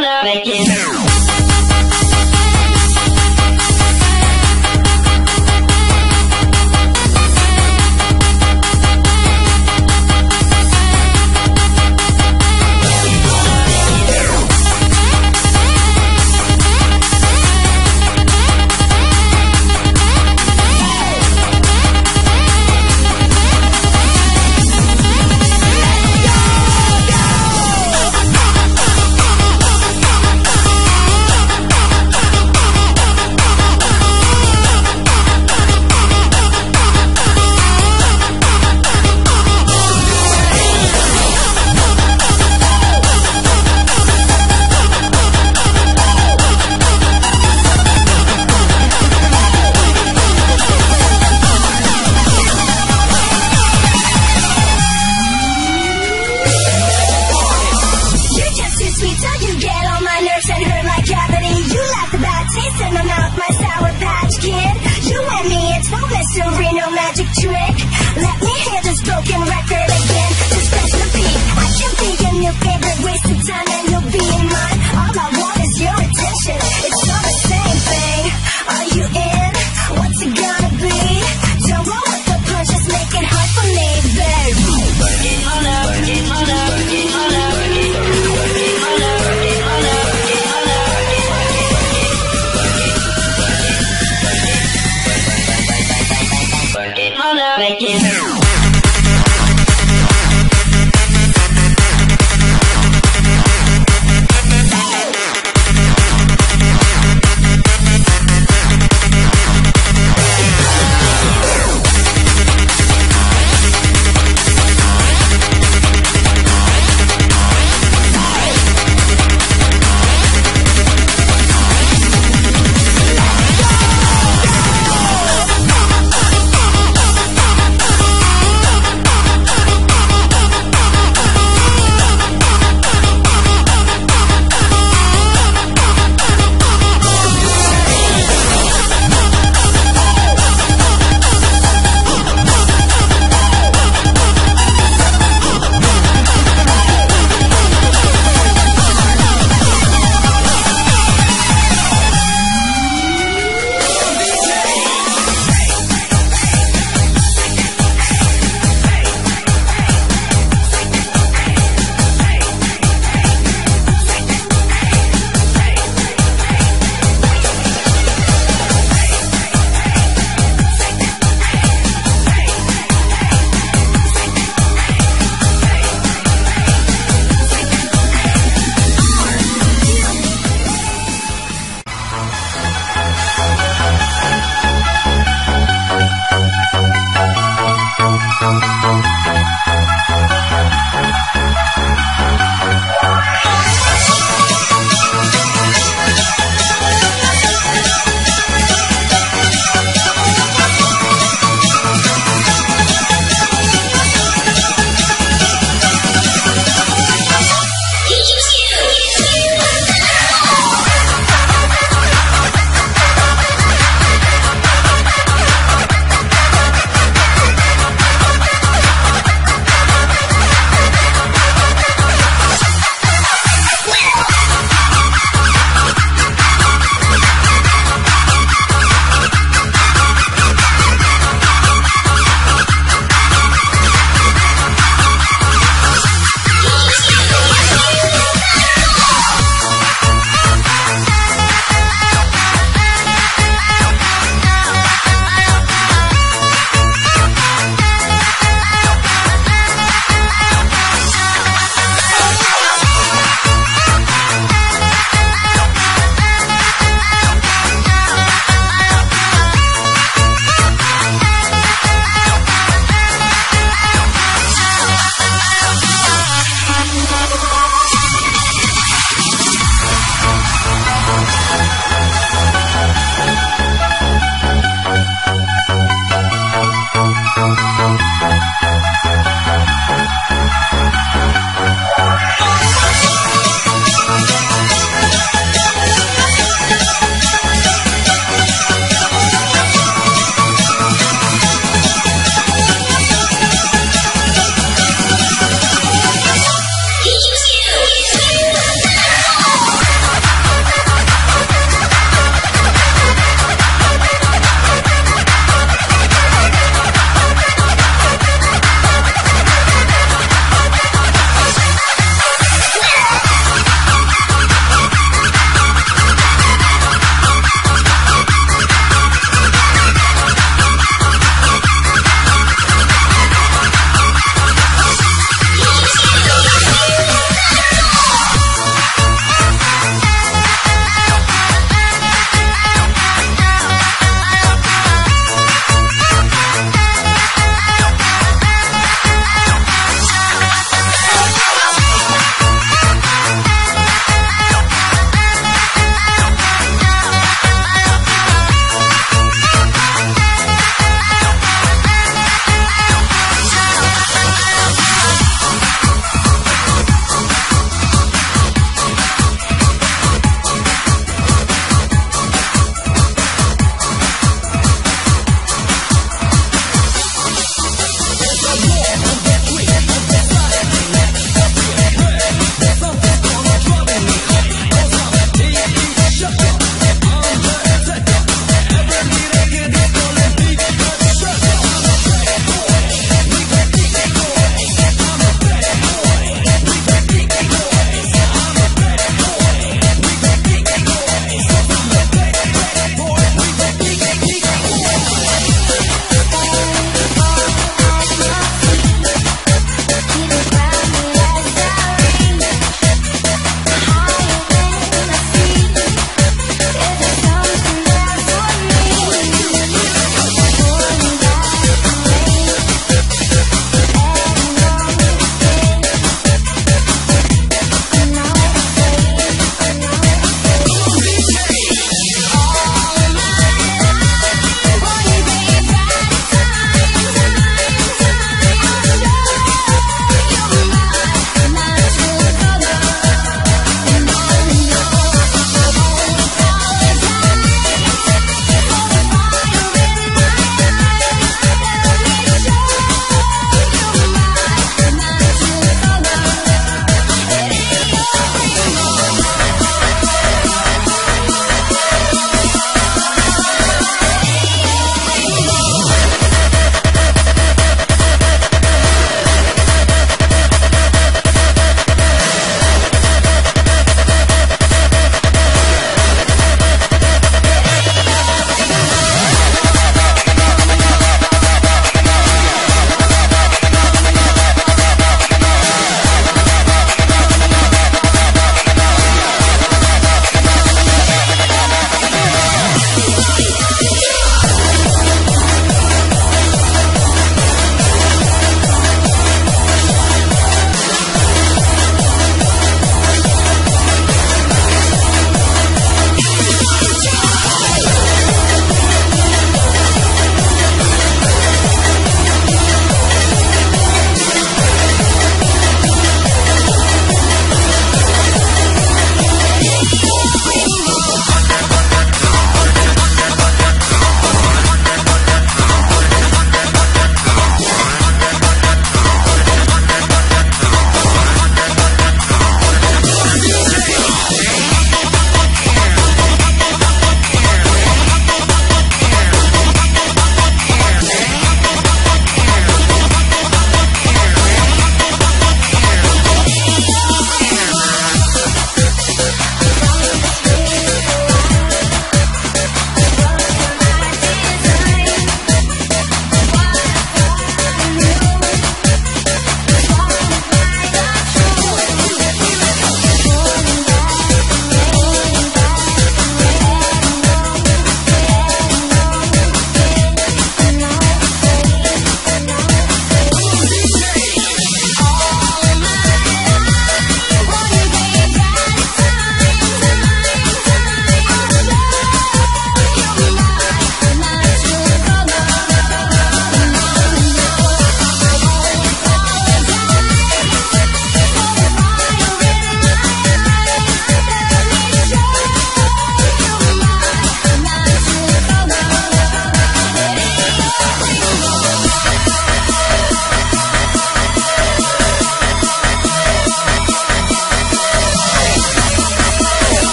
wanna make it.